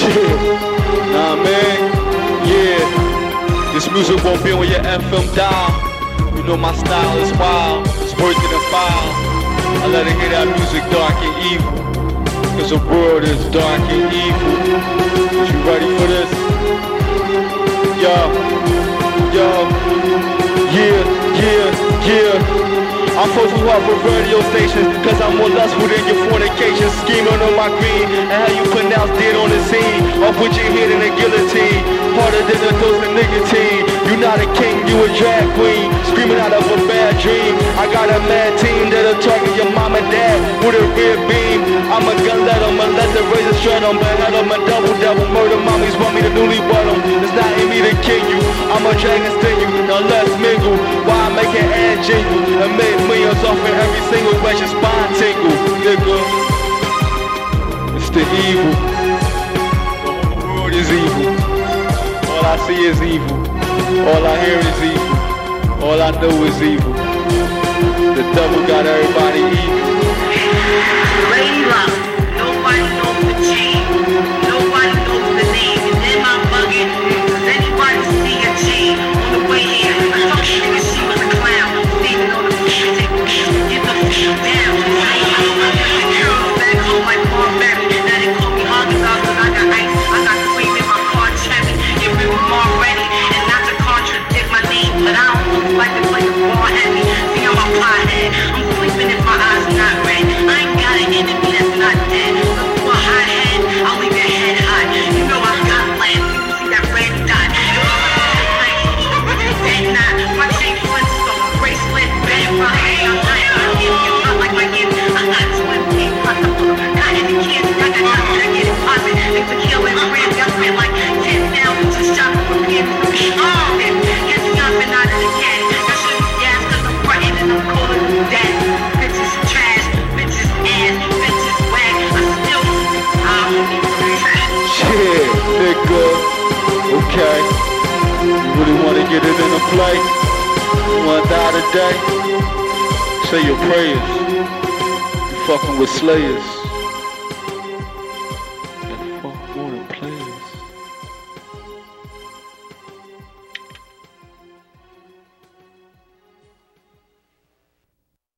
Shit. Nah, man. Yeah. This music won't be on your FM dial. You know my style is wild. It's worth it a file. I let it hear that music dark and evil. Cause the world is dark and evil. Is you ready for this? Yo. Supposed to walk with radio stations Cause I'm more lustful than your fornication Scheming on my green And how you pronounce dead on the scene Or put your head in a guillotine Harder than a dose of nicotine. You not a king, you a drag queen Screaming out of a bad dream. I got a mad team that'll target your mom and dad With a red beam. I'm a gun let them, let the razor shred them But head them a double double murder Mommies want me to newly wed them It's not in me to kill you I'm a dragon sting you, now let's mingle Why I make it ad jingle And make millions of every single your spine tingle, nigga. It's the evil. The whole world is evil. All I see is evil. All I hear is evil. All I know is evil. The devil got everybody evil. Shit, nigga. Okay. You really wanna get it in a play? You wanna die today? Say your prayers. You fucking with slayers.